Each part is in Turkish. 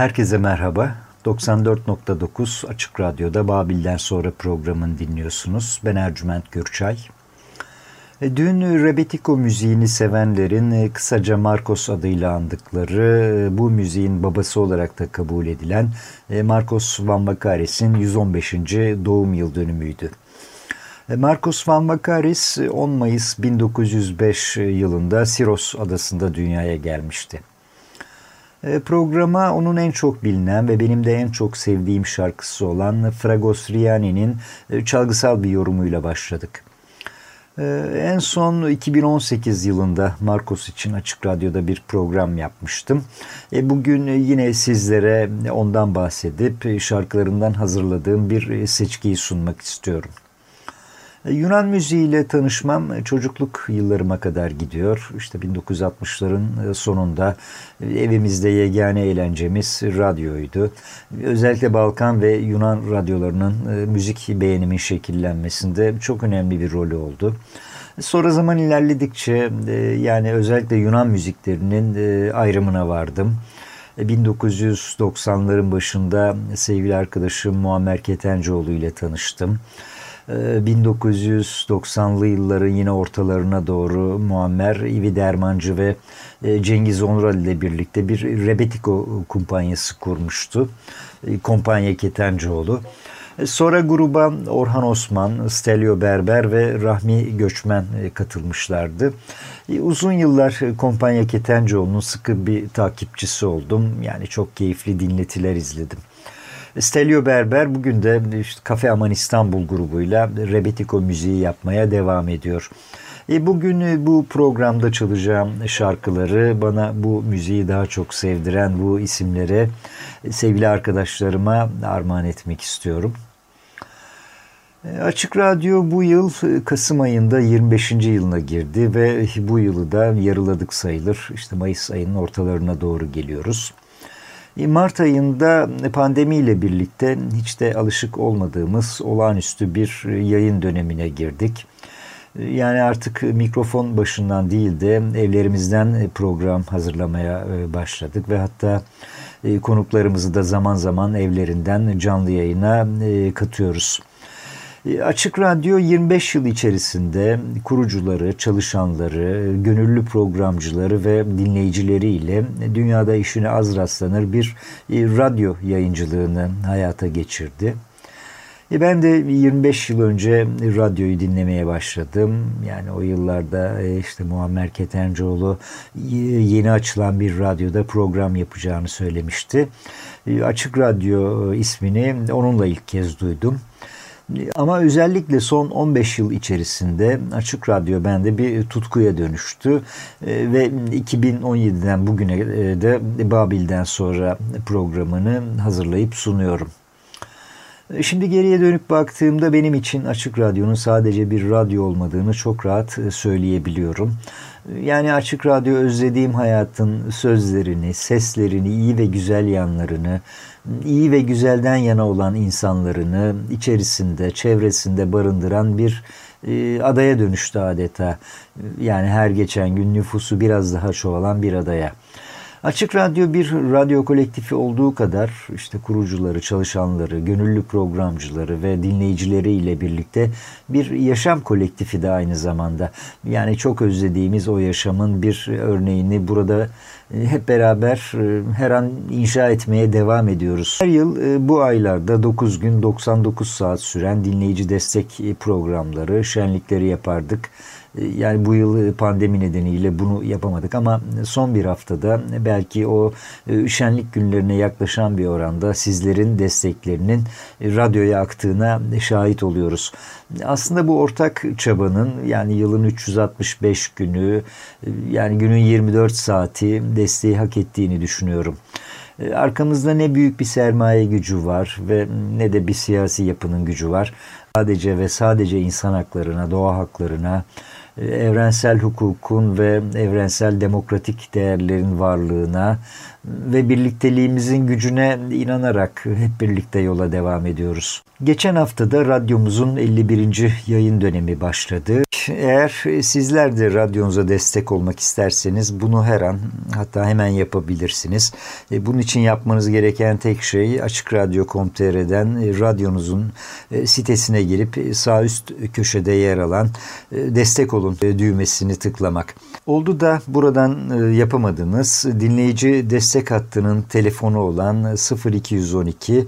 Herkese merhaba. 94.9 Açık Radyo'da Babil'den sonra programını dinliyorsunuz. Ben Ercüment Gürçay. E, dün Rebetiko müziğini sevenlerin e, kısaca Marcos adıyla andıkları e, bu müziğin babası olarak da kabul edilen Marcos Van Vakaris'in 115. doğum yıl dönümüydü. Marcos Van Vakaris 10 Mayıs 1905 yılında Siros adasında dünyaya gelmişti. E, programa onun en çok bilinen ve benim de en çok sevdiğim şarkısı olan Fragos Riani'nin e, çalgısal bir yorumuyla başladık. E, en son 2018 yılında Marcos için Açık Radyo'da bir program yapmıştım. Bugün yine sizlere ondan bahsedip şarkılarından hazırladığım bir seçkiyi sunmak istiyorum. E, Yunan müziğiyle tanışmam e, çocukluk yıllarıma kadar gidiyor. İşte 1960'ların e, sonunda evimizde yegane eğlencemiz radyoydu. Özellikle Balkan ve Yunan radyolarının müzik beğenimin şekillenmesinde çok önemli bir rolü oldu. Sonra zaman ilerledikçe yani özellikle Yunan müziklerinin ayrımına vardım. 1990'ların başında sevgili arkadaşım Muammer Ketencoğlu ile tanıştım. 1990'lı yılların yine ortalarına doğru Muammer, İvi Dermancı ve Cengiz Onral ile birlikte bir Rebetiko kumpanyası kurmuştu. Kompanya Ketencoğlu. Sonra gruba Orhan Osman, Stelio Berber ve Rahmi Göçmen katılmışlardı. Uzun yıllar Kompanya Ketencoğlu'nun sıkı bir takipçisi oldum. Yani çok keyifli dinletiler izledim. Stelio Berber bugün de işte Kafe Aman İstanbul grubuyla Rebetiko müziği yapmaya devam ediyor. E bugün bu programda çalacağım şarkıları bana bu müziği daha çok sevdiren bu isimlere sevgili arkadaşlarıma armağan etmek istiyorum. E, Açık Radyo bu yıl Kasım ayında 25. yılına girdi ve bu yılı da yarıladık sayılır. İşte Mayıs ayının ortalarına doğru geliyoruz. E, Mart ayında pandemiyle birlikte hiç de alışık olmadığımız olağanüstü bir yayın dönemine girdik. E, yani artık mikrofon başından değil de evlerimizden program hazırlamaya başladık ve hatta konuklarımızı da zaman zaman evlerinden canlı yayına katıyoruz. E, Açık Radyo 25 yıl içerisinde kurucuları, çalışanları, gönüllü programcıları ve dinleyicileriyle dünyada işine az rastlanır bir e, radyo yayıncılığını hayata geçirdi. E, ben de 25 yıl önce radyoyu dinlemeye başladım. Yani o yıllarda işte Muammer Ketencoğlu yeni açılan bir radyoda program yapacağını söylemişti. Açık Radyo ismini onunla ilk kez duydum. Ama özellikle son 15 yıl içerisinde Açık Radyo bende bir tutkuya dönüştü e, ve 2017'den bugüne e, de Babil'den sonra programını hazırlayıp sunuyorum. E, şimdi geriye dönüp baktığımda benim için Açık Radyo'nun sadece bir radyo olmadığını çok rahat söyleyebiliyorum. Yani Açık Radyo özlediğim hayatın sözlerini, seslerini, iyi ve güzel yanlarını, iyi ve güzelden yana olan insanlarını içerisinde, çevresinde barındıran bir e, adaya dönüştü adeta. Yani her geçen gün nüfusu biraz daha çoğalan bir adaya. Açık Radyo bir radyo kolektifi olduğu kadar işte kurucuları, çalışanları, gönüllü programcıları ve dinleyicileri ile birlikte bir yaşam kolektifi de aynı zamanda. Yani çok özlediğimiz o yaşamın bir örneğini burada e, hep beraber e, her an inşa etmeye devam ediyoruz. Her yıl e, bu aylarda 9 gün 99 saat süren dinleyici destek programları, şenlikleri yapardık. Yani bu yıl pandemi nedeniyle bunu yapamadık ama son bir haftada belki o şenlik günlerine yaklaşan bir oranda sizlerin desteklerinin radyoya aktığına şahit oluyoruz. Aslında bu ortak çabanın yani yılın 365 günü yani günün 24 saati desteği hak ettiğini düşünüyorum. Arkamızda ne büyük bir sermaye gücü var ve ne de bir siyasi yapının gücü var. Sadece ve sadece insan haklarına, doğa haklarına, evrensel hukukun ve evrensel demokratik değerlerin varlığına ve birlikteliğimizin gücüne inanarak hep birlikte yola devam ediyoruz. Geçen haftada radyomuzun 51. yayın dönemi başladı. Eğer sizler de radyonuza destek olmak isterseniz bunu her an hatta hemen yapabilirsiniz. E, bunun için yapmanız gereken tek şey Açık Radyo.com.tr'den radyonuzun e, sitesine girip sağ üst köşede yer alan e, destek olun düğmesini tıklamak. Oldu da buradan yapamadınız. Dinleyici destek hattının telefonu olan 0212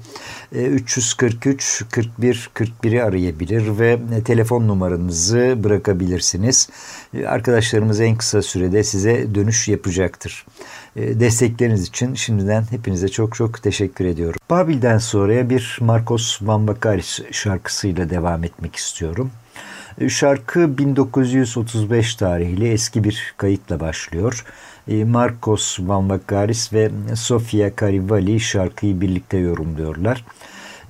343 41 41'i arayabilir ve telefon numaranızı bırakabilirsiniz. Arkadaşlarımız en kısa sürede size dönüş yapacaktır. Destekleriniz için şimdiden hepinize çok çok teşekkür ediyorum. Babil'den sonraya bir Marcos Van şarkısıyla devam etmek istiyorum. Şarkı 1935 tarihli eski bir kayıtla başlıyor. Marcos Van Vakaris ve Sofia Carivali şarkıyı birlikte yorumluyorlar.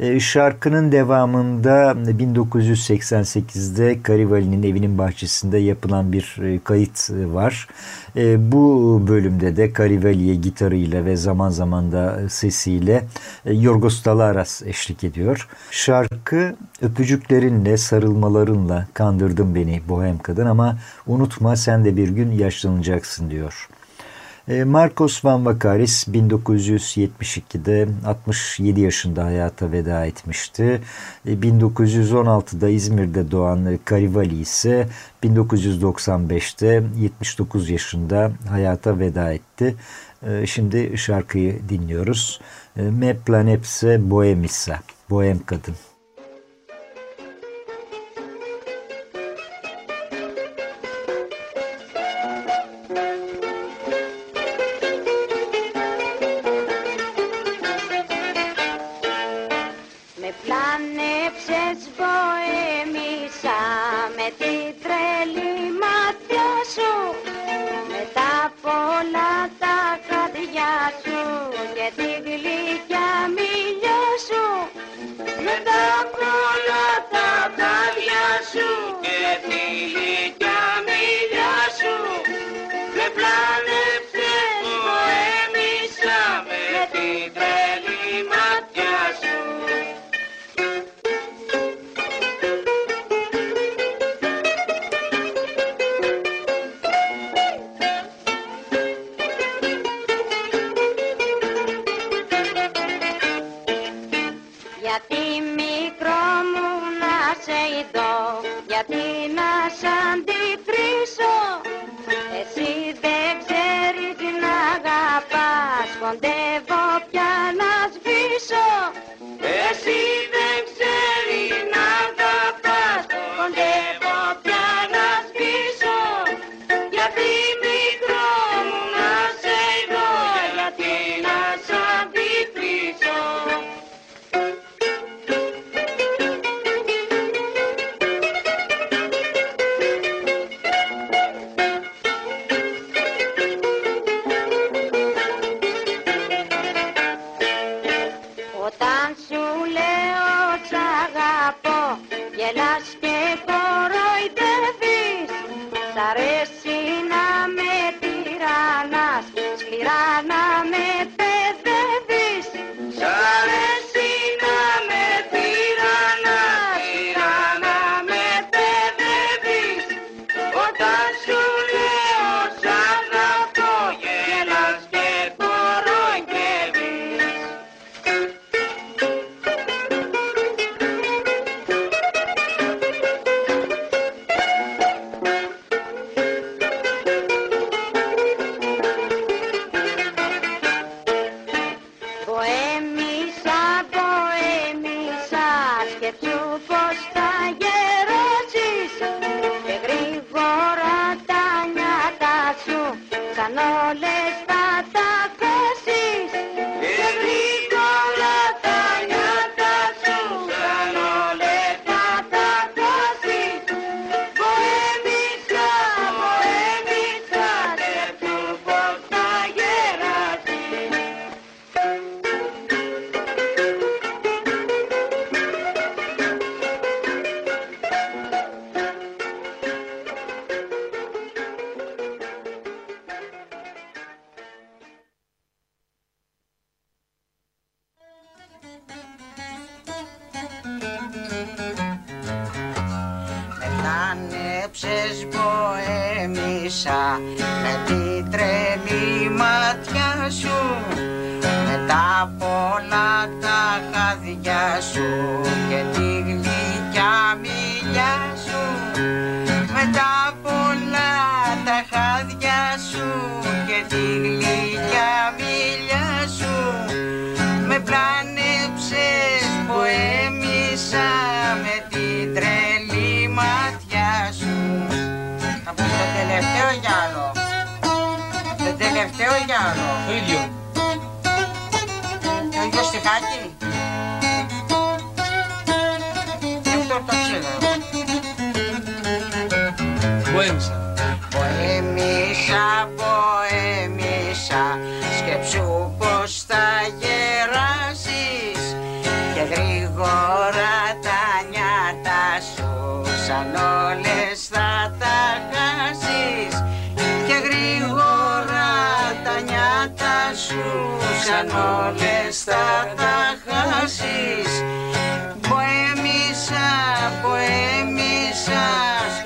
E, şarkının devamında 1988'de Carivali'nin evinin bahçesinde yapılan bir e, kayıt var. E, bu bölümde de Carivali'ye gitarıyla ve zaman zaman da sesiyle Yorgos Dalaras eşlik ediyor. Şarkı öpücüklerinle, sarılmalarınla kandırdın beni bohem kadın ama unutma sen de bir gün yaşlanacaksın diyor. E, Marcos Van Vakaris 1972'de 67 yaşında hayata veda etmişti. 1916'da e, İzmir'de doğan Karivali ise 1995'te 79 yaşında hayata veda etti. E, şimdi şarkıyı dinliyoruz. Me planepse boemissa, bohem kadın. Yes, she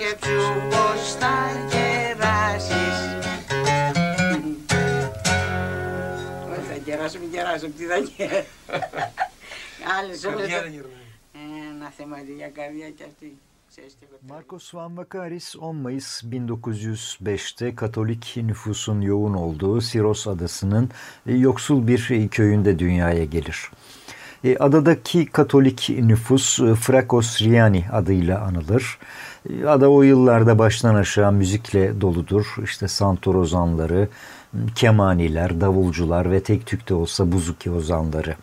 σκέψου πως θα γεράσεις κεράσω, μην κεράσω, τι θα γίνει. Άλλες όλες... Καρδιά δεν γυρνάει. Ε, να θεματεί για καρδιά κι αυτή. Ξέρεις τι έχω Marcos Van Vakaris 10 Mayıs 1905'te Katolik nüfusun yoğun olduğu Siros adasının e, yoksul bir e, köyünde dünyaya gelir. E, Adadaki Katolik nüfus e, Frakos Riani adıyla anılır. Ada o yıllarda baştan aşağı müzikle doludur. İşte santor ozanları, kemaniler, davulcular ve tek tük de olsa buzuki ozanları.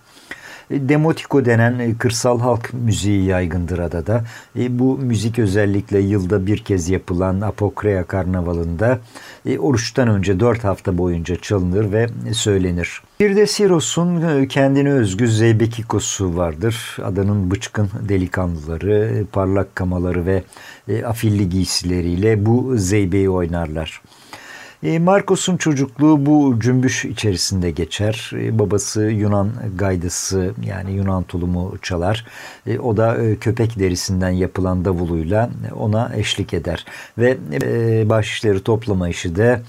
Demotiko denen e, kırsal halk müziği yaygındır adada. E, Bu müzik özellikle yılda bir kez yapılan Apokrea Karnavalı'nda e, oruçtan önce dört hafta boyunca çalınır ve söylenir. Bir de Siros'un kendine özgü zeybekikosu vardır. Adanın bıçkın delikanlıları, parlak kamaları ve afilli giysileriyle bu zeybeyi oynarlar. E, Marcos'un çocukluğu bu cümbüş içerisinde geçer. E, Babası Yunan gaydası yani Yunan tulumu çalar. E, O da köpek derisinden yapılan davuluyla ona eşlik eder. Ve bahşişleri toplama işi de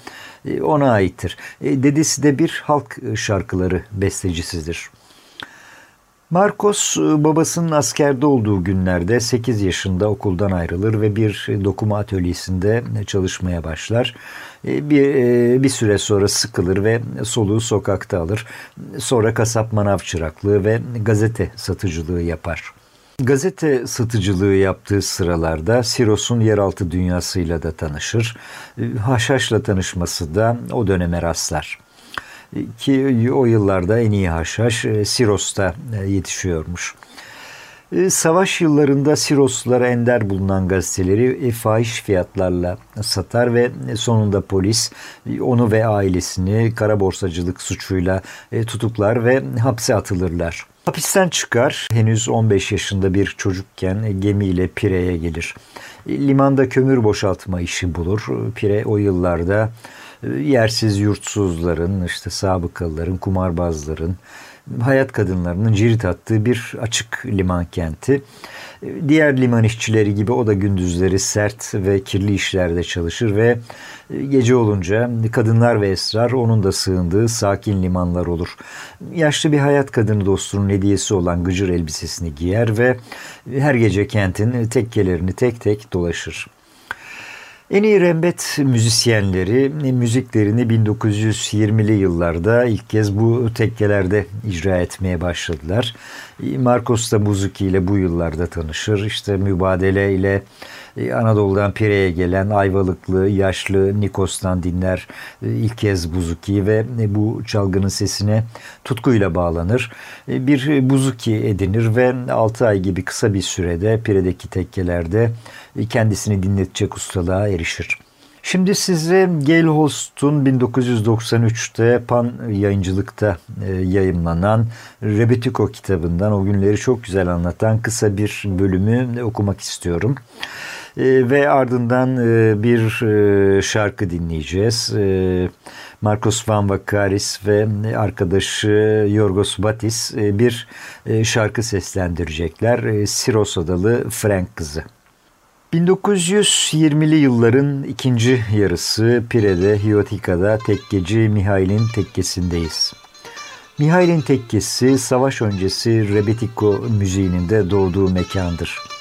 ona aittir. Dedesi de bir halk şarkıları bestecisidir. Marcos e, babasının askerde olduğu günlerde 8 yaşında okuldan ayrılır ve bir dokuma atölyesinde çalışmaya başlar. E, Bir, e, bir süre sonra sıkılır ve soluğu sokakta alır. Sonra kasap manav çıraklığı ve gazete satıcılığı yapar. Gazete satıcılığı yaptığı sıralarda Siros'un yeraltı dünyasıyla da tanışır. Haşhaş'la tanışması da o döneme rastlar ki o yıllarda en iyi haşhaş e, Siros'ta e, yetişiyormuş. E, Savaş yıllarında Siroslulara ender bulunan gazeteleri fahiş fiyatlarla satar ve sonunda polis onu ve ailesini kara borsacılık suçuyla tutuklar ve hapse atılırlar. Hapisten çıkar, henüz 15 yaşında bir çocukken gemiyle Pire'ye gelir. Limanda kömür boşaltma işi bulur. Pire o yıllarda yersiz yurtsuzların, işte sabıkalıların, kumarbazların, hayat kadınlarının cirit attığı bir açık liman kenti. E, Diğer liman işçileri gibi o da gündüzleri sert ve kirli işlerde çalışır ve e, gece olunca kadınlar ve esrar onun da sığındığı sakin limanlar olur. Yaşlı bir hayat kadını dostunun hediyesi olan gıcır elbisesini giyer ve her gece kentin tekkelerini tek tek dolaşır. En iyi rembet müzisyenleri müziklerini 1920'li yıllarda ilk kez bu tekkelerde icra etmeye başladılar. Marcos da Buzuki ile bu yıllarda tanışır. İşte mübadele ile e, Anadolu'dan Pire'ye gelen Ayvalıklı yaşlı Nikos'tan dinler e, ilk kez Buzuki ve e, bu çalgının sesine tutkuyla bağlanır. Bir Buzuki edinir ve 6 ay gibi kısa bir sürede Pire'deki tekkelerde kendisini dinletecek ustalığa erişir. Şimdi size Gail Holst'un 1993'te Pan yayıncılıkta e, yayımlanan Rebetiko kitabından o günleri çok güzel anlatan kısa bir bölümü okumak istiyorum. E, ve ardından e, bir e, şarkı dinleyeceğiz. E, Marcos Van Vakaris ve arkadaşı Yorgos Batis e, bir e, şarkı seslendirecekler. E, Siros adalı Frank kızı. 1920'li yılların ikinci yarısı Pire'de, Hiotika'da tekkeci Mihail'in tekkesindeyiz. Mihail'in tekkesi savaş öncesi Rebetiko müziğinin de doğduğu mekandır.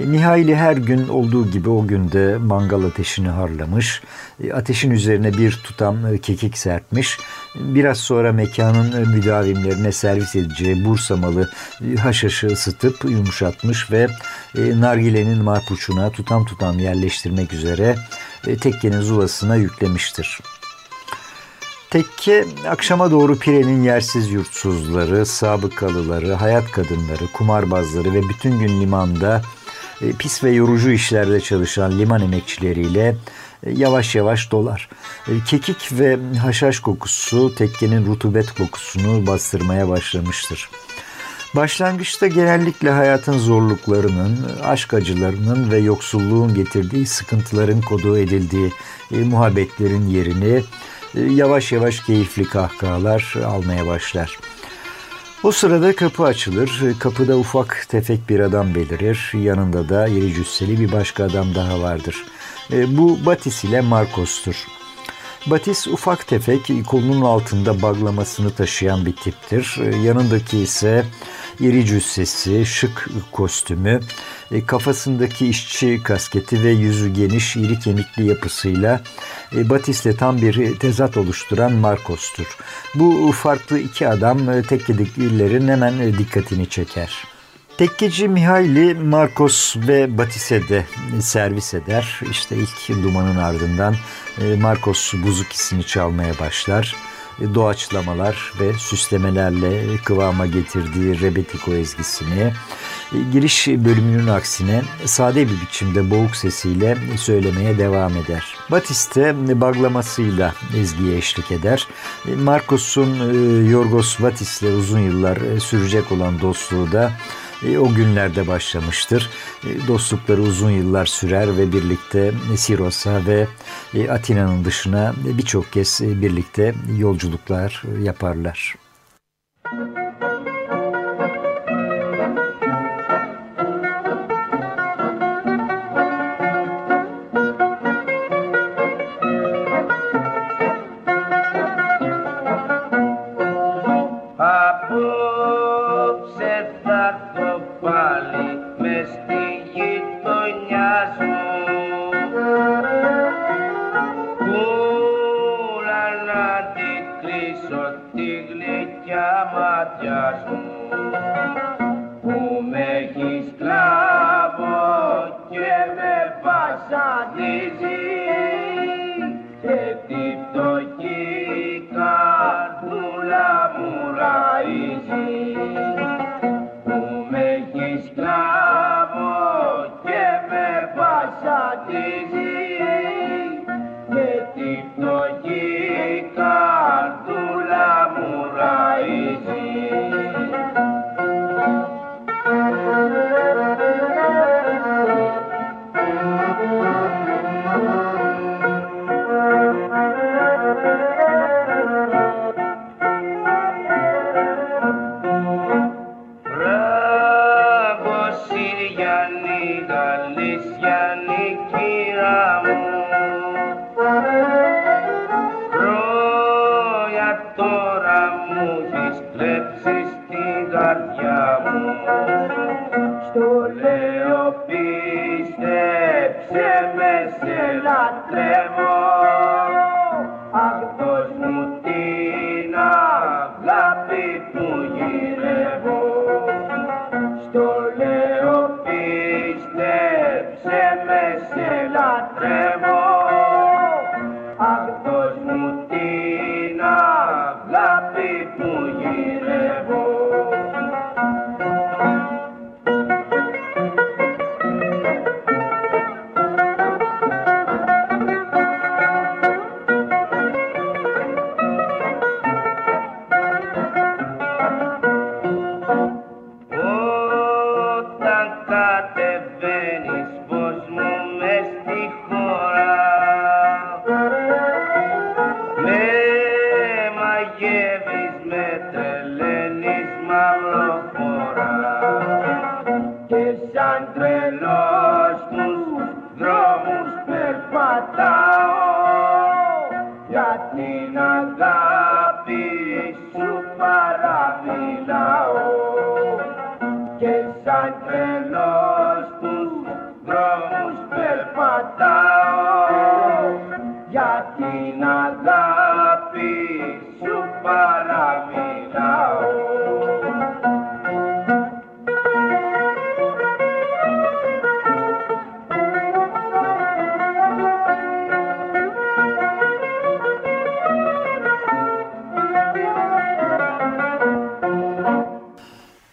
E, Mihail'i her gün olduğu gibi o günde mangal ateşini harlamış, e, ateşin üzerine bir tutam e, kekik serpmiş, biraz sonra mekanın müdavimlerine servis edeceği Bursa malı haşhaşı ısıtıp yumuşatmış ve nargilenin marpuçuna tutam tutam yerleştirmek üzere tekkenin zulasına yüklemiştir. Tekke akşama doğru Pire'nin yersiz yurtsuzları, sabıkalıları, hayat kadınları, kumarbazları ve bütün gün limanda e, pis ve yorucu işlerde çalışan liman emekçileriyle e, yavaş yavaş dolar. E, Kekik ve haşhaş kokusu tekkenin rutubet kokusunu bastırmaya başlamıştır. Başlangıçta genellikle hayatın zorluklarının, aşk acılarının ve yoksulluğun getirdiği sıkıntıların kodu edildiği e, muhabbetlerin yerini e, yavaş yavaş keyifli kahkahalar almaya başlar. O sırada kapı açılır. Kapıda ufak tefek bir adam belirir. Yanında da iri cüsseli bir başka adam daha vardır. E, Bu Batis ile Marcos'tur. Batis ufak tefek kolunun altında baglamasını taşıyan bir tiptir. Yanındaki ise iri cüssesi, şık kostümü, e, kafasındaki işçi kasketi ve yüzü geniş, iri kemikli yapısıyla e, Batis'le tam bir tezat oluşturan Marcos'tur. Bu farklı iki adam e, tekkedikilerin hemen dikkatini çeker. Tekkeci Mihaili Marcos ve Batis'e de servis eder. İşte ilk dumanın ardından Marcos buzukisini çalmaya başlar. E, doğaçlamalar ve süslemelerle kıvama getirdiği Rebetiko ezgisini e, giriş bölümünün aksine sade bir biçimde boğuk sesiyle söylemeye devam eder. Batiste baglamasıyla ezgiye eşlik eder. E, Marcos'un Yorgos Batis'le uzun yıllar sürecek olan dostluğu da e, o günlerde başlamıştır. E, dostlukları uzun yıllar sürer ve birlikte Siros'a ve e, Atina'nın dışına birçok kez birlikte yolculuklar yaparlar. μάτια σου.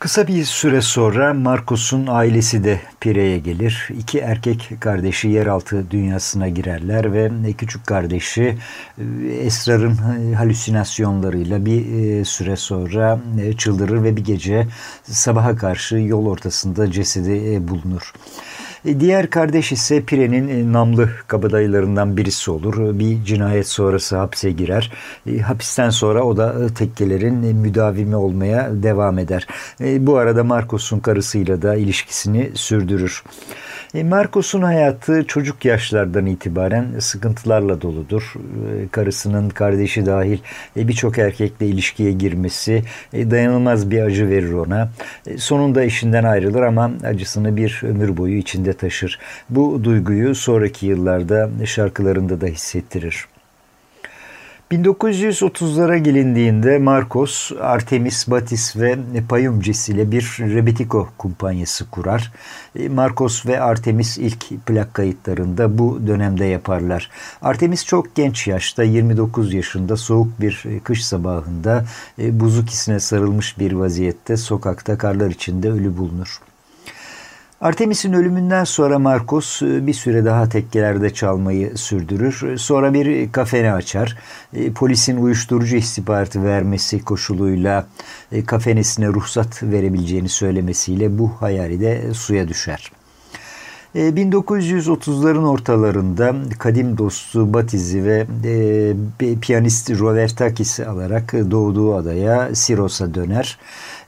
Kısa bir süre sonra Marcos'un ailesi de Pire'ye gelir. İki erkek kardeşi yeraltı dünyasına girerler ve küçük kardeşi e, Esrar'ın e, halüsinasyonlarıyla bir e, süre sonra çıldırır ve bir gece sabaha karşı yol ortasında cesedi bulunur. E, diğer kardeş ise Pire'nin e, namlı kabadayılarından birisi olur. Bir cinayet sonrası hapse girer. E, hapisten sonra o da tekkelerin müdavimi olmaya devam eder. Bu arada Marcos'un karısıyla da ilişkisini sürdürür. E, Marcos'un hayatı çocuk yaşlardan itibaren sıkıntılarla doludur. E, karısının kardeşi dahil e, birçok erkekle ilişkiye girmesi dayanılmaz bir acı verir ona. Sonunda eşinden ayrılır ama acısını bir ömür boyu içinde taşır. Bu duyguyu sonraki yıllarda şarkılarında da hissettirir. 1930'lara gelindiğinde Marcos, Artemis Batis ve Payumcis ile bir Rebetiko kumpanyası kurar. E, Marcos ve Artemis ilk plak kayıtlarında bu dönemde yaparlar. Artemis çok genç yaşta 29 yaşında soğuk bir kış sabahında e, buzukisine sarılmış bir vaziyette sokakta karlar içinde ölü bulunur. Artemis'in ölümünden sonra Marcos e, bir süre daha tekkelerde çalmayı sürdürür. Sonra bir kafene açar. E, polisin uyuşturucu istihbaratı vermesi koşuluyla e, kafenesine ruhsat verebileceğini söylemesiyle bu hayali de suya düşer. 1930'ların e, ortalarında kadim dostu Batiz'i ve e, piyanist Rovertakis'i alarak doğduğu adaya Siros'a döner.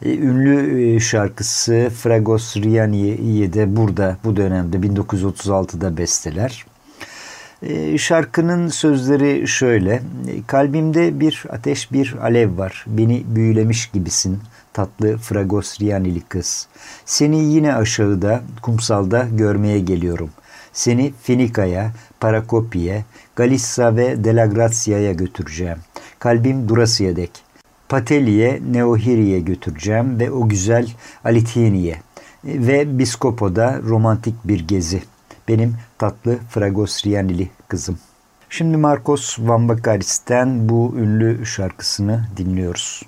E, ünlü şarkısı Fragos Riani'yi de burada bu dönemde 1936'da besteler. Şarkının sözleri şöyle. Kalbimde bir ateş bir alev var. Beni büyülemiş gibisin tatlı Fragos Rianili kız. Seni yine aşağıda, kumsalda görmeye geliyorum. Seni Finika'ya, Parakopi'ye, Galissa ve Delagrazia'ya götüreceğim. Kalbim durasıya dek. Pateli'ye, Neohiri'ye götüreceğim ve o güzel Alitini'ye. Ve Biskopo'da romantik bir gezi. Benim tatlı Fragos Rianili kızım. Şimdi Marcos Van Bakaris'ten bu ünlü şarkısını dinliyoruz.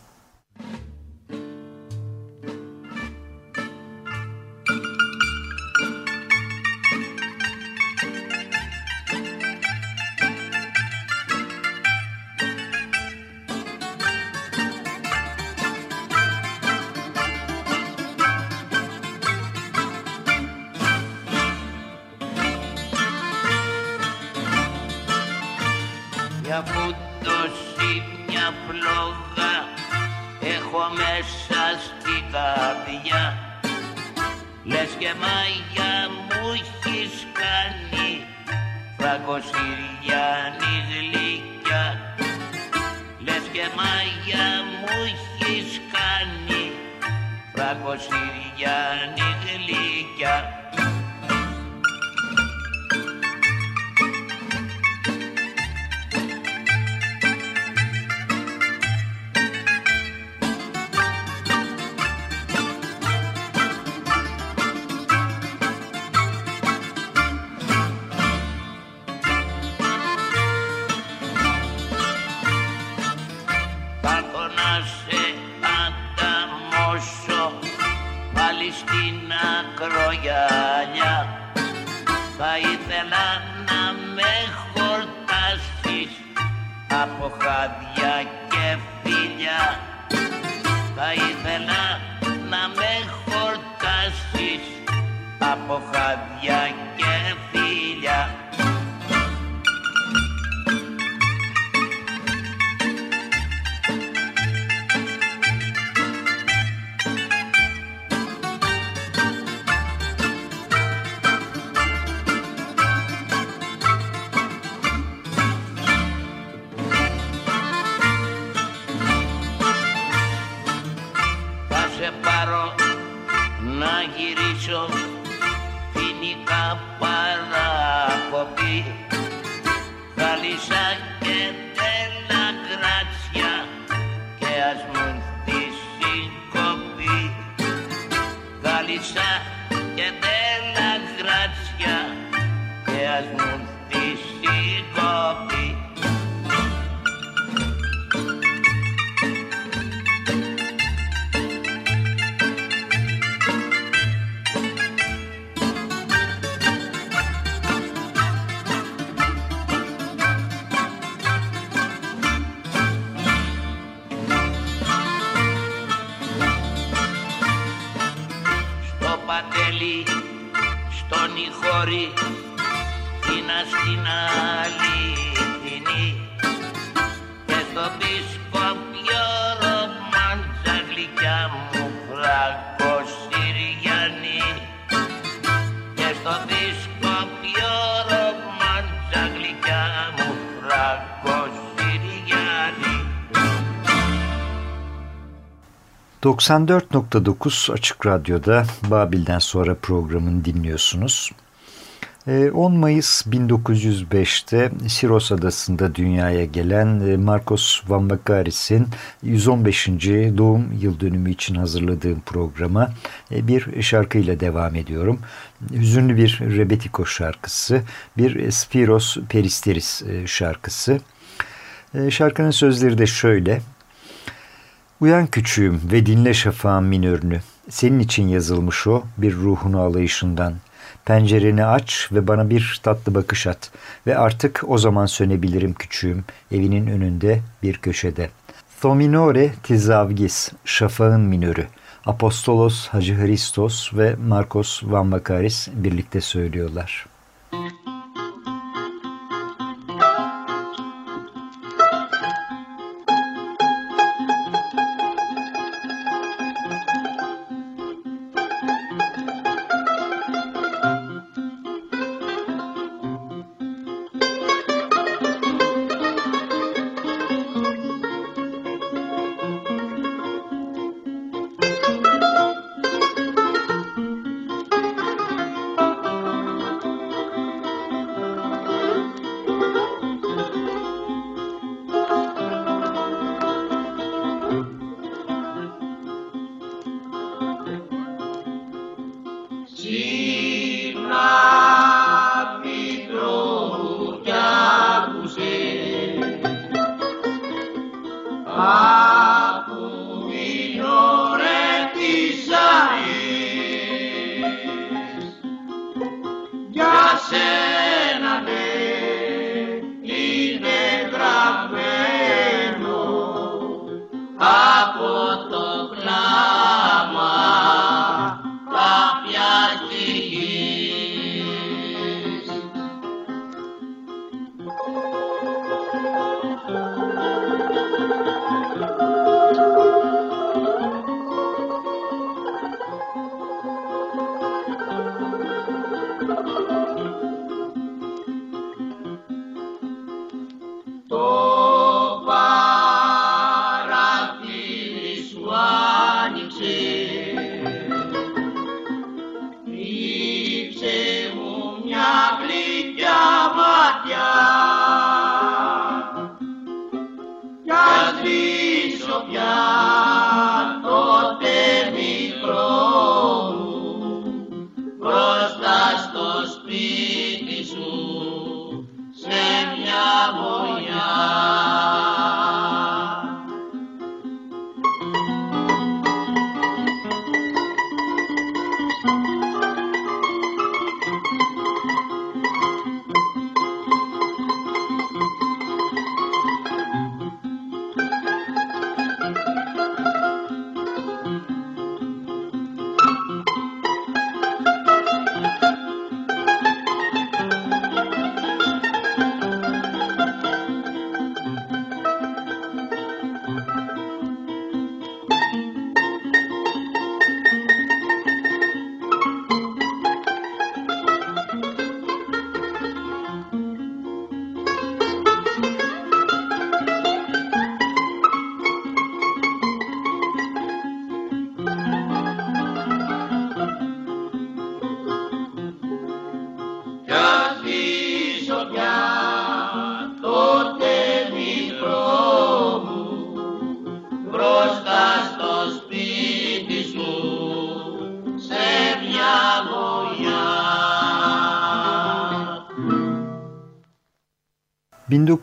από χάδια και φίλια Θα ήθελα να με χορτάσεις από χάδια και 94.9 Açık Radyo'da Babil'den sonra programını dinliyorsunuz. 10 ee, Mayıs 1905'te Siros Adası'nda dünyaya gelen e, Marcos Van Vakaris'in 115. doğum yıl dönümü için hazırladığım programa e, bir şarkıyla devam ediyorum. Hüzünlü bir Rebetiko şarkısı, bir Spiros Peristeris e, şarkısı. Şarkının sözleri de şöyle. Uyan küçüğüm ve dinle şafağın minörünü. Senin için yazılmış o bir ruhunu alayışından. Pencereni aç ve bana bir tatlı bakış at. Ve artık o zaman sönebilirim küçüğüm evinin önünde bir köşede. Thominore tizavgis, şafağın minörü. Apostolos Hacı Hristos ve Marcos Van Makaris birlikte söylüyorlar.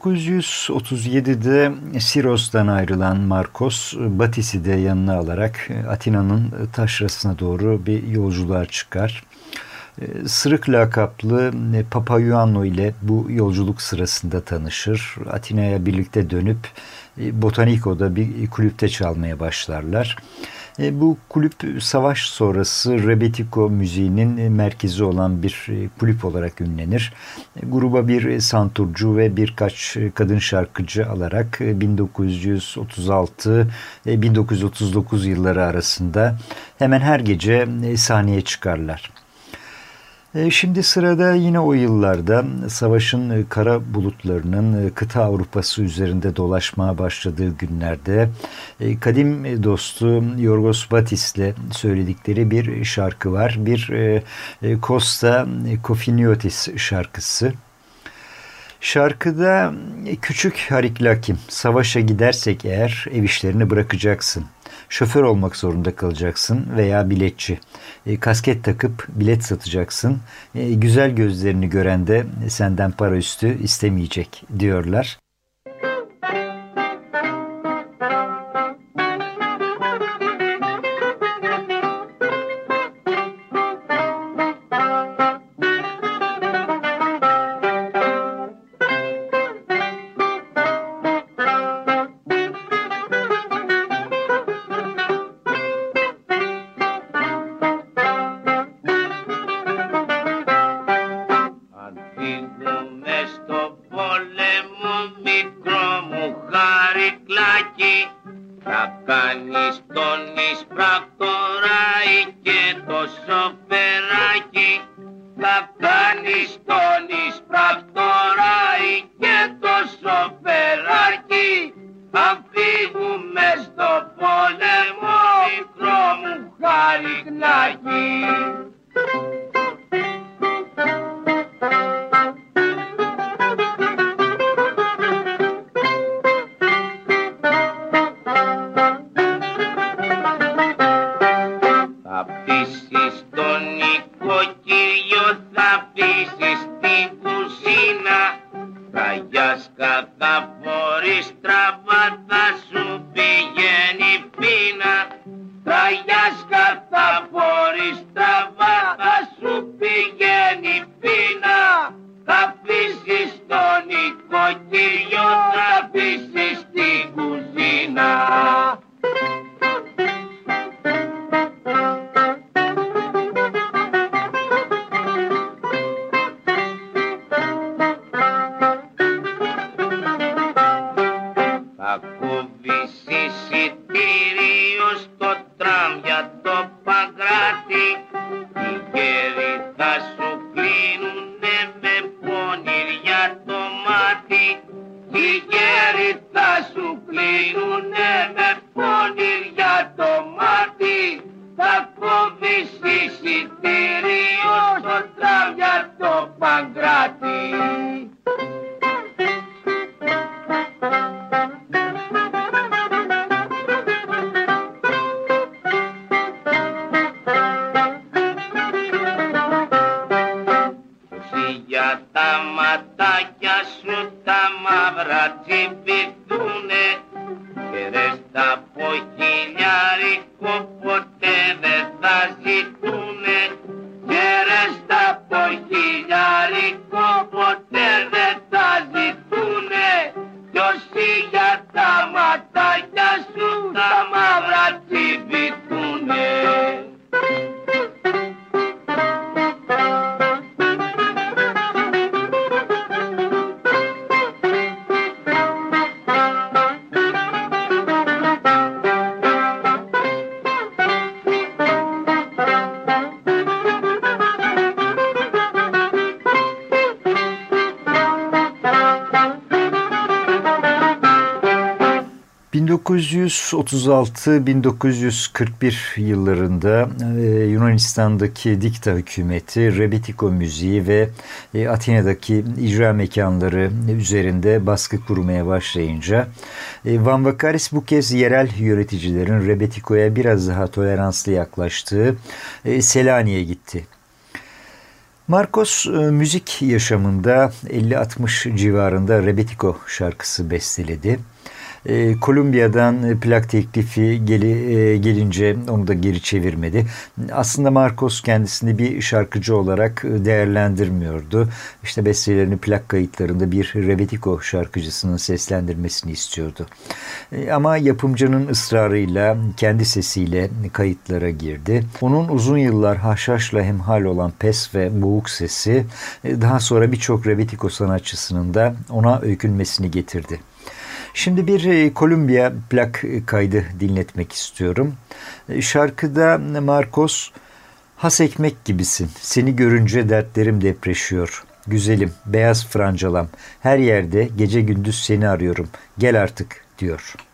...1937'de Siros'tan ayrılan Marcos, Batis'i de yanına alarak Atina'nın taşrasına doğru bir yolculuğa çıkar. Sırık lakaplı Papayuano ile bu yolculuk sırasında tanışır. Atina'ya birlikte dönüp Botaniko'da bir kulüpte çalmaya başlarlar. E, bu kulüp savaş sonrası Rebetiko müziğinin merkezi olan bir e, kulüp olarak ünlenir. E, gruba bir santurcu ve birkaç kadın şarkıcı alarak 1936-1939 yılları arasında hemen her gece sahneye çıkarlar. E, şimdi sırada yine o yıllarda savaşın e, kara bulutlarının e, kıta Avrupası üzerinde dolaşmaya başladığı günlerde kadim dostu Yorgos Batis'le söyledikleri bir şarkı var. Bir Costa Kofiniotis şarkısı. Şarkıda küçük Hariklakim savaşa gidersek eğer ev işlerini bırakacaksın. Şoför olmak zorunda kalacaksın veya biletçi. E, kasket takıp bilet satacaksın. E, güzel gözlerini gören de senden para üstü istemeyecek diyorlar. ...1936-1941 yıllarında e, Yunanistan'daki dikta hükümeti Rebetiko müziği ve e, Atina'daki icra mekanları üzerinde baskı kurmaya başlayınca e, Van Vakaris bu kez yerel yöneticilerin Rebetiko'ya biraz daha toleranslı yaklaştığı Selanik'e gitti. Marcos müzik yaşamında 50-60 civarında Rebetiko şarkısı besteledi. E, Kolombiya'dan plak teklifi geli, e, gelince onu da geri çevirmedi. Aslında Marcos kendisini bir şarkıcı olarak e, değerlendirmiyordu. İşte bestelerini plak kayıtlarında bir Rebetiko şarkıcısının seslendirmesini istiyordu. E, ama yapımcının ısrarıyla kendi sesiyle kayıtlara girdi. Onun uzun yıllar haşhaşla hemhal olan pes ve boğuk sesi daha sonra birçok Rebetiko sanatçısının da ona öykünmesini getirdi. Şimdi bir Kolumbiya e, plak kaydı dinletmek istiyorum. E, şarkıda Marcos Has ekmek gibisin. Seni görünce dertlerim depreşiyor. Güzelim, beyaz francalam. Her yerde gece gündüz seni arıyorum. Gel artık diyor.''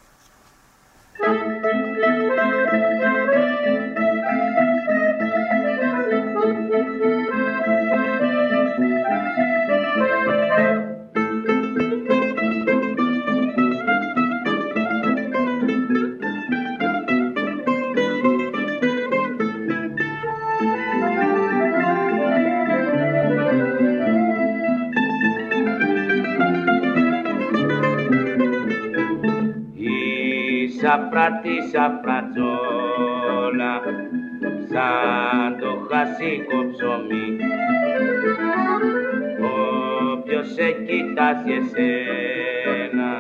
Σαπράτη σαπρατζόλα σαν το χασίκο ψωμί. Όποιος σε κοιτάσει εσένα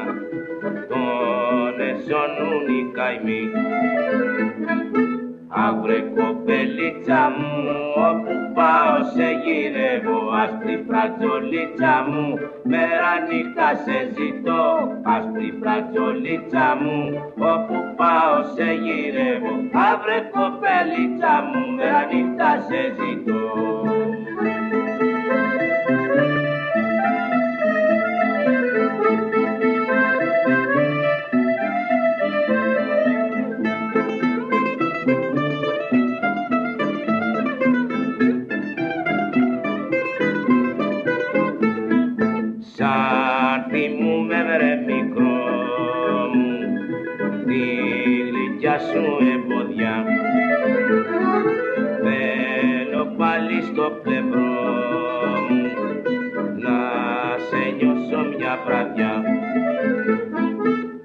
τον εσώνουν οι καημοί. Αύρε κοπελίτσα μου, όπου πάω σε γυρεύω Άσπρη φρατζολίτσα μου, μέρα νύχτα σε ζητώ Άσπρη φρατζολίτσα μου, όπου πάω σε γυρεύω. Αύρε κοπελίτσα μου, μέρα νύχτα σε ζητώ μου με βρε μικρό μου τη γλυκιά σου εμπόδια. Θέλω πάλι στο πλευρό μου να σε νιώσω μια βραδιά.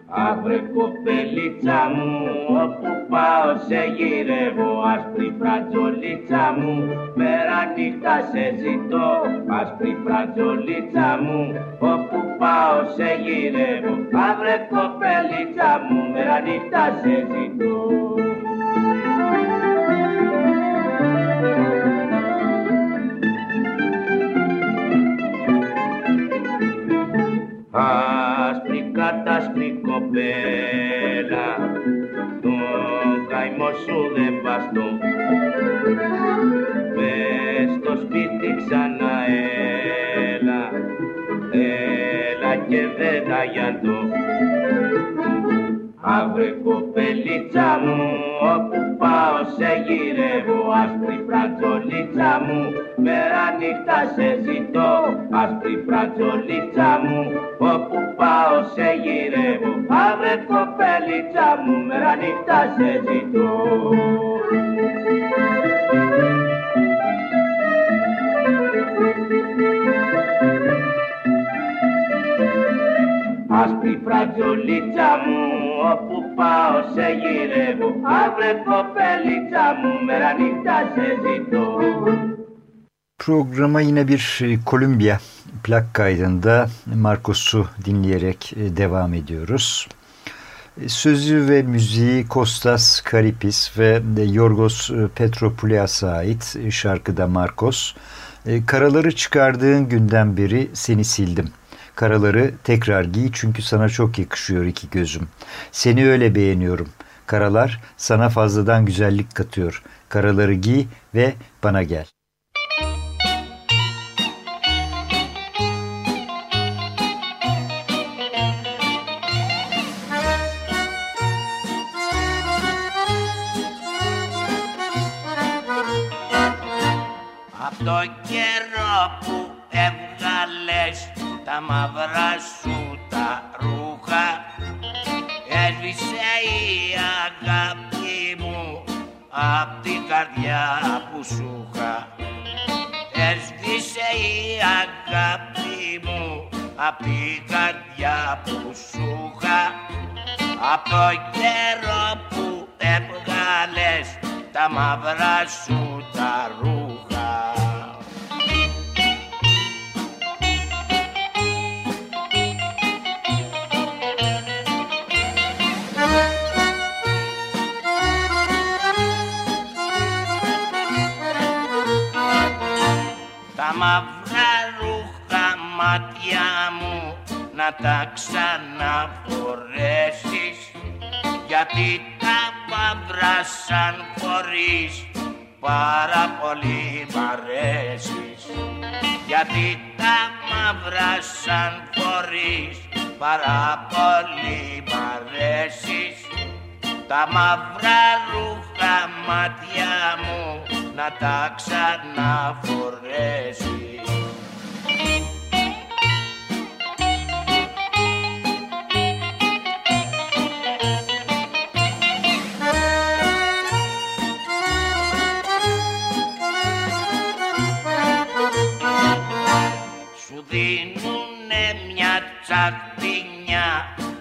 Αύριο κοπελίτσα μου όπου πάω σε γυρεύω άσπρη φρατζολίτσα μου νύχτα σε ζητώ άσπρη φρατζολίτσα μου. Όπου πάω σε γυρεύω. Αύρε κοπελίτσα μου Μέρα νύχτα σε ζητώ. Άσπρη κατάσπρη κοπέλα καημό σου δεν βαστώ ξανά έλα Έλα και δεν τα γιαντώ Αύρε κοπελίτσα μου όπου πάω σε γυρεύω Άσπρη φρατζολίτσα μου. Μέρα νύχτα σε ζητώ Άσπρη φρατζολίτσα μου. Όπου πάω σε γυρεύω Αύρε κοπελίτσα μου μέρα νύχτα σε ζητώ Άσπρη φρατζολίτσα μου όπου πάω σε γυρεύω Αύρε κοπελίτσα μου μέρα νύχτα σε ζητώ Programa yine bir Kolumbiya plak kaydında Marcos'u dinleyerek devam ediyoruz. Sözü ve müziği Kostas Karipis ve Yorgos Petropoulias'a ait şarkıda Marcos. Karaları çıkardığın günden beri seni sildim. Karaları tekrar giy çünkü sana çok yakışıyor iki gözüm. Seni öyle beğeniyorum. Karalar sana fazladan güzellik katıyor. Karaları giy ve bana gel. Μαύρα σου τα ρούχα. Έσβησε η αγάπη μου απ' την καρδιά που σου είχα. Έσβησε η αγάπη μου απ' την καρδιά που σου είχα. Απ' το καιρό που έβγαλες τα μαύρα σου τα ρούχα να τα ξαναφορέσεις γιατί τα μαύρα σαν φορείς πάρα πολύ μ' αρέσεις. Γιατί τα μαύρα σαν φορείς πάρα πολύ μ' αρέσεις. Τα μαύρα ρούχα μάτια μου να τα ξαναφορέσεις τσαχπίνια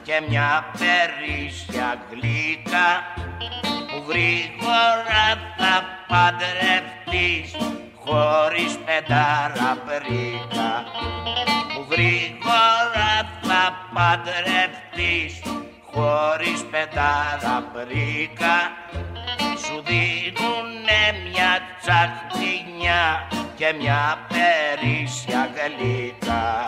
και μια περίσσια γλύκα που γρήγορα θα παντρευτείς χωρίς πεντάρα πρίκα που γρήγορα θα παντρευτείς χωρίς πεντάρα πρίκα σου δίνουνε μια τσαχπίνια και μια περίσσια γλύκα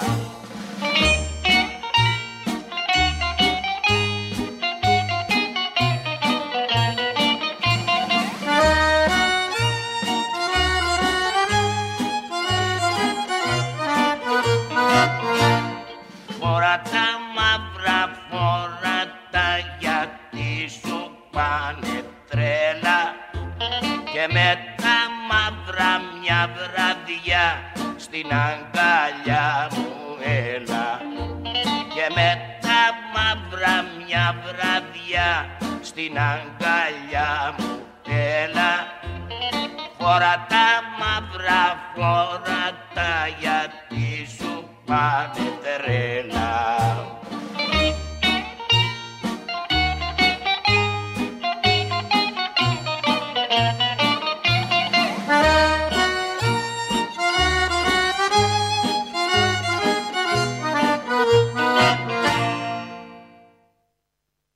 στην αγκαλιά μου έλα. Και με τα μαύρα μια βραδιά στην αγκαλιά μου έλα. Φορά τα μαύρα φορά τα γιατί σου πάνε τρέλα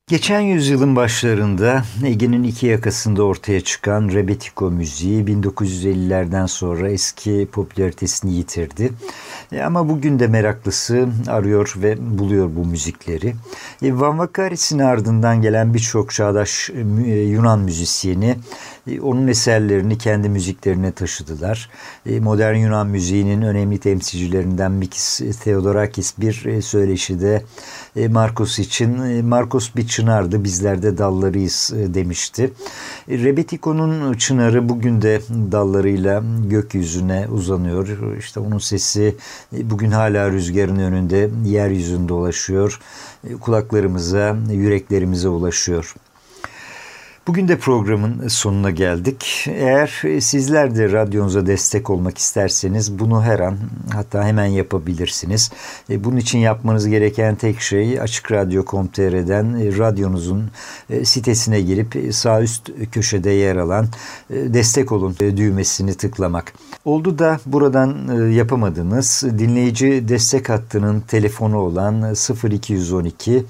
Geçen yüzyılın başlarında Ege'nin iki yakasında ortaya çıkan rebetiko müziği 1950'lerden sonra eski popülaritesini yitirdi. E, ama bugün de meraklısı arıyor ve buluyor bu müzikleri. E, Van Vakaris'in ardından gelen birçok çağdaş e, Yunan müzisyeni onun eserlerini kendi müziklerine taşıdılar. Modern Yunan müziğinin önemli temsilcilerinden Mikis Theodorakis bir söyleşide Marcos için Marcos bir çınardı bizler de dallarıyız demişti. Rebetiko'nun çınarı bugün de dallarıyla gökyüzüne uzanıyor. İşte onun sesi bugün hala rüzgarın önünde yeryüzünde dolaşıyor. Kulaklarımıza, yüreklerimize ulaşıyor. Bugün de programın sonuna geldik. Eğer sizler de radyonuza destek olmak isterseniz bunu her an hatta hemen yapabilirsiniz. E, bunun için yapmanız gereken tek şey Açık Radyo.com.tr'den e, radyonuzun e, sitesine girip sağ üst köşede yer alan destek olun düğmesini tıklamak. Oldu da buradan yapamadınız. Dinleyici destek hattının telefonu olan 0212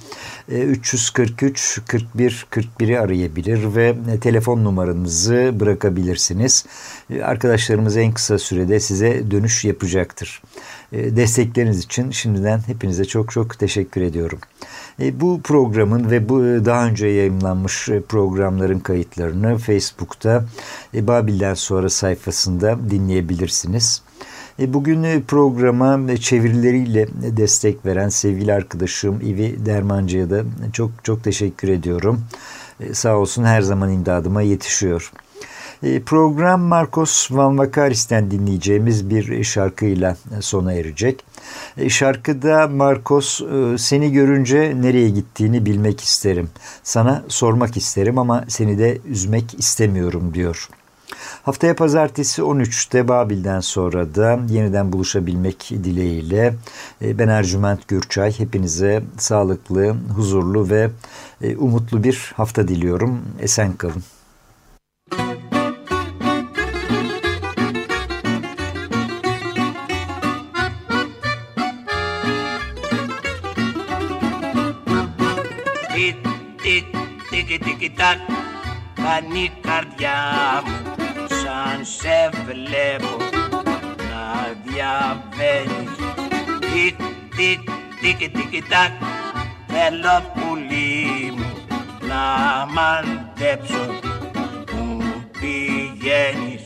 343 41 41'i arayabilir ve telefon numaranızı bırakabilirsiniz. E, arkadaşlarımız en kısa sürede size dönüş yapacaktır. E, destekleriniz için şimdiden hepinize çok çok teşekkür ediyorum. E, bu programın ve bu daha önce yayınlanmış programların kayıtlarını Facebook'ta Babil'den sonra sayfasında dinleyebilirsiniz. Bugün programa çevirileriyle destek veren sevgili arkadaşım İvi Dermancı'ya da çok çok teşekkür ediyorum. E, sağ olsun her zaman imdadıma yetişiyor. E, program Marcos Van Vakaris'ten dinleyeceğimiz bir şarkıyla sona erecek. E, şarkıda Marcos seni görünce nereye gittiğini bilmek isterim. Sana sormak isterim ama seni de üzmek istemiyorum diyor. Haftaya pazartesi 13'te Babil'den sonra da yeniden buluşabilmek dileğiyle ben Ercüment Gürçay. Hepinize sağlıklı, huzurlu ve e, umutlu bir hafta diliyorum. Esen kalın. Τίκι τίκι τάκ κάνει η καρδιά μου όταν σε βλέπω να διαβαίνεις. Τι, τι, τι, τι, τακ Θέλω πουλί μου να μαντέψω που πηγαίνεις.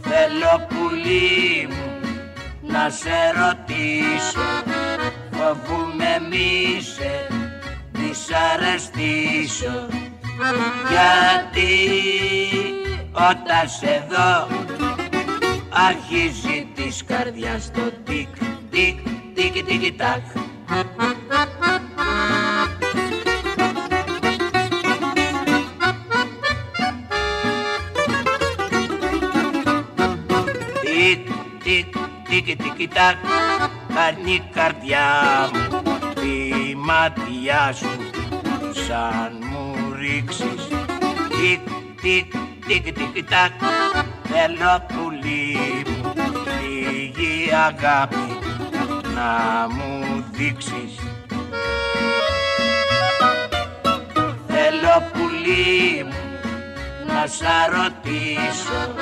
Θέλω πουλί μου να σε ρωτήσω Φοβούμαι μη σε δυσαρεστήσω. Γιατί όταν σε δω αρχίζει της καρδιάς το τικ τικ τικ τικ τακ. Τίκι τίκι τάκ κάνει η καρδιά μου τη μάτια σου σαν μου ρίξεις. Τίκ τίκ τίκι τίκι τάκ θέλω πουλί μου λίγη αγάπη να μου δείξεις. Θέλω πουλί μου να σ' ρωτήσω.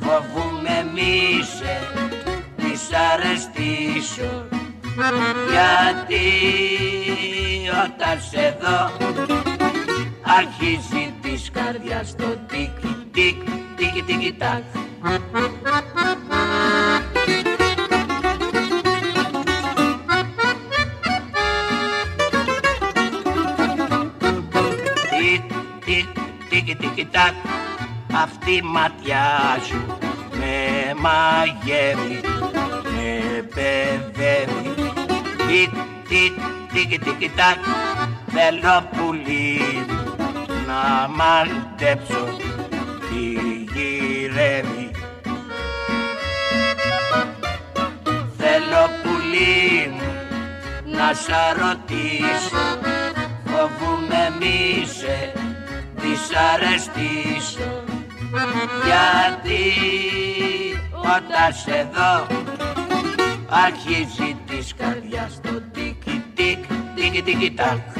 Φοβούμαι μη σε αρεστήσω. Γιατί όταν σε δω αρχίζει της καρδιάς το τίκι τίκ τίκι τίκι τάκ. Τίκι τίκι τάκ. Αυτή η ματιά σου με μαγεύει παιδεύει. Τικ, τικ, τικ, τικ, τακ Θέλω πουλί να μαντέψω τι γυρεύει. Θέλω πουλί μου να σ' ρωτήσω Φοβούμαι μη σε δυσαρεστήσω. Γιατί όταν σε δω αρχίζει της καρδιάς το τίκι τίκ τίκι τίκι τάκ